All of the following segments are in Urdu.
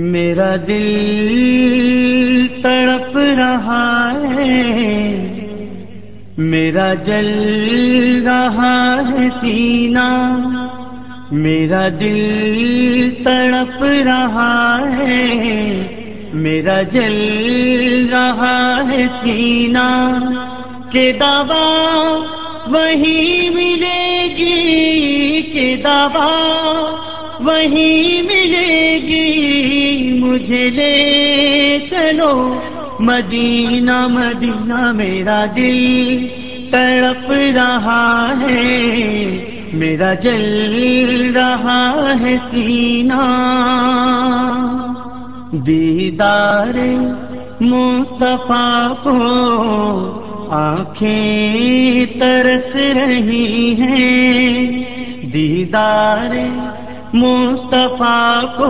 میرا دل تڑپ رہا ہے، میرا جل رہا ہے سینا، میرا دل تڑپ رہا ہے، میرا جل رہا ہے سینا، کہ دوا وہی ملے گی، کہ دوا وہی ملے گی، مجھے لے چلو۔ مدینہ مدینہ میرا دل تڑپ رہا ہے۔ میرا جل رہا ہے سینا۔ دیدار مصطفیٰ کو آنکھیں ترس رہی ہیں۔ دیدار مصطفیٰ کو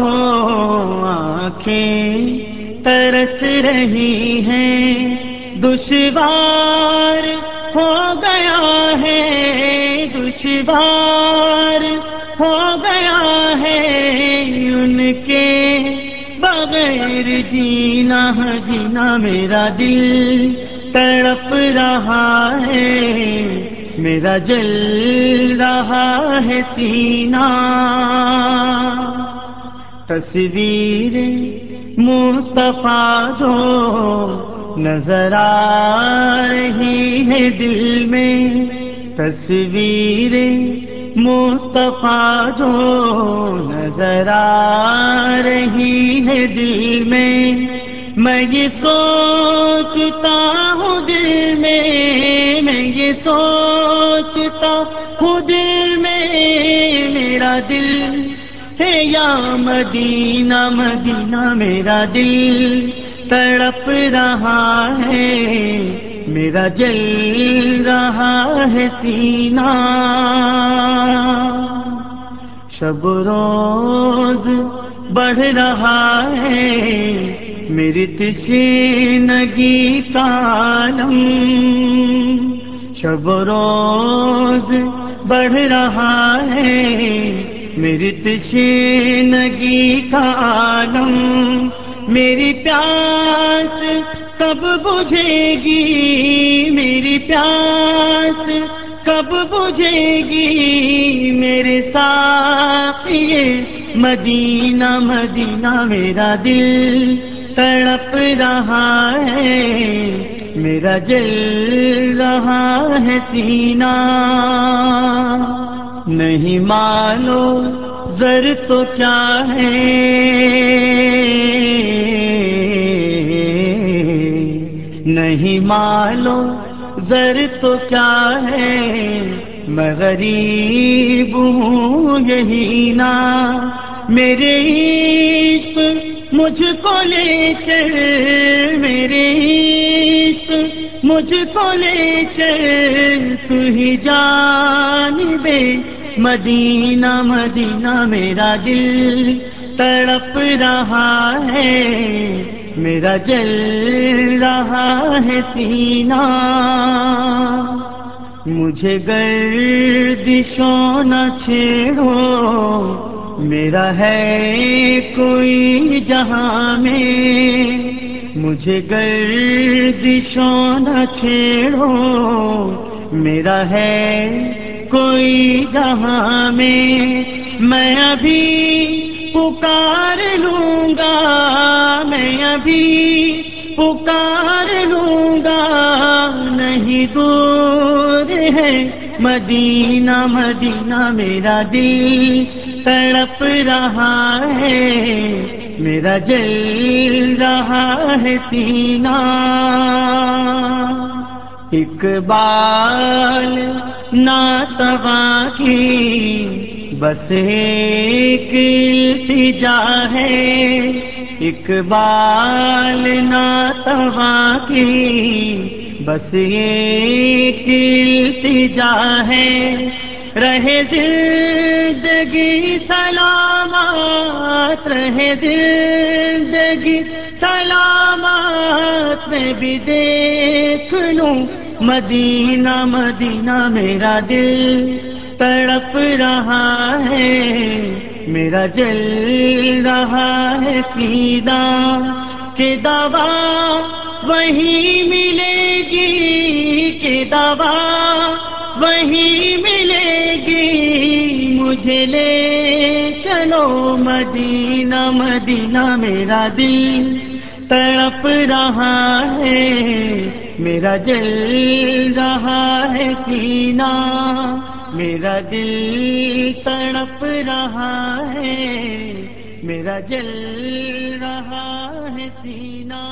آنکھیں ترس رہی ہیں۔ دشوار ہو گیا ہے، دشوار ہو گیا ہے۔ ان کے بغیر جینا جینا میرا دل تڑپ رہا ہے۔ میرا جل رہا ہے سینا۔ تصویر مصطفیٰ جو نظر آ رہی ہے دل میں۔ تصویر مصطفیٰ جو نظر آ رہی ہے دل میں۔ میں یہ سوچتا ہوں دل میں میں یہ سوچتا ہوں دل میں، میرا دل ہے یا مدینہ مدینہ میرا دل تڑپ رہا ہے، میرا جل رہا ہے سینا شب روز بڑھ رہا ہے میری تشینگی کالم شب روز بڑھ رہا ہے میری تشینگی عالم میری پیاس کب بجھے گی؟ میری پیاس کب بجھے گی؟ میرے ساتھ مدینہ مدینہ میرا دل تڑپ رہا ہے، میرا جل رہا ہے سینا۔ نہیں مانو زر تو کیا ہے۔ نہیں مانو زر تو کیا ہے۔ میں غریب ہوں، یہی نا۔ میرے عشق مجھ کو لے چل میرے عشق، مجھ کو لے چل تو ہی جان بے مدینہ مدینہ میرا دل تڑپ رہا ہے، میرا جل رہا ہے سینا۔ مجھے گردشوں نہ چھیڑو میرا ہے کوئی جہاں میں، مجھے گردشوں نہ چھیڑو۔ میرا ہے کوئی جہاں میں میں ابھی پکار لوں گا۔ میں ابھی پکار لوں گا۔ نہیں دور ہے مدینہ مدینہ میرا دل۔ تڑپ رہا ہے، میرا جل رہا ہے سینا۔ اقبال ناتوا کی بس ایک التجا ہے۔ اقبال ناتوا کی بس ایک التجا ہے۔ رہے زندگی سلامات، رہے زندگی سلامات، میں بھی دیکھ لوں مدینہ مدینہ میرا دل تڑپ رہا ہے، میرا جل رہا ہے سیدھا کہ دوا وہی ملے گی، کہ دوا وہی مجھے لے چلو مدینہ مدینہ میرا دل تڑپ رہا ہے، میرا جل رہا ہے سینا، میرا دل تڑپ رہا ہے، میرا جل رہا ہے سینا۔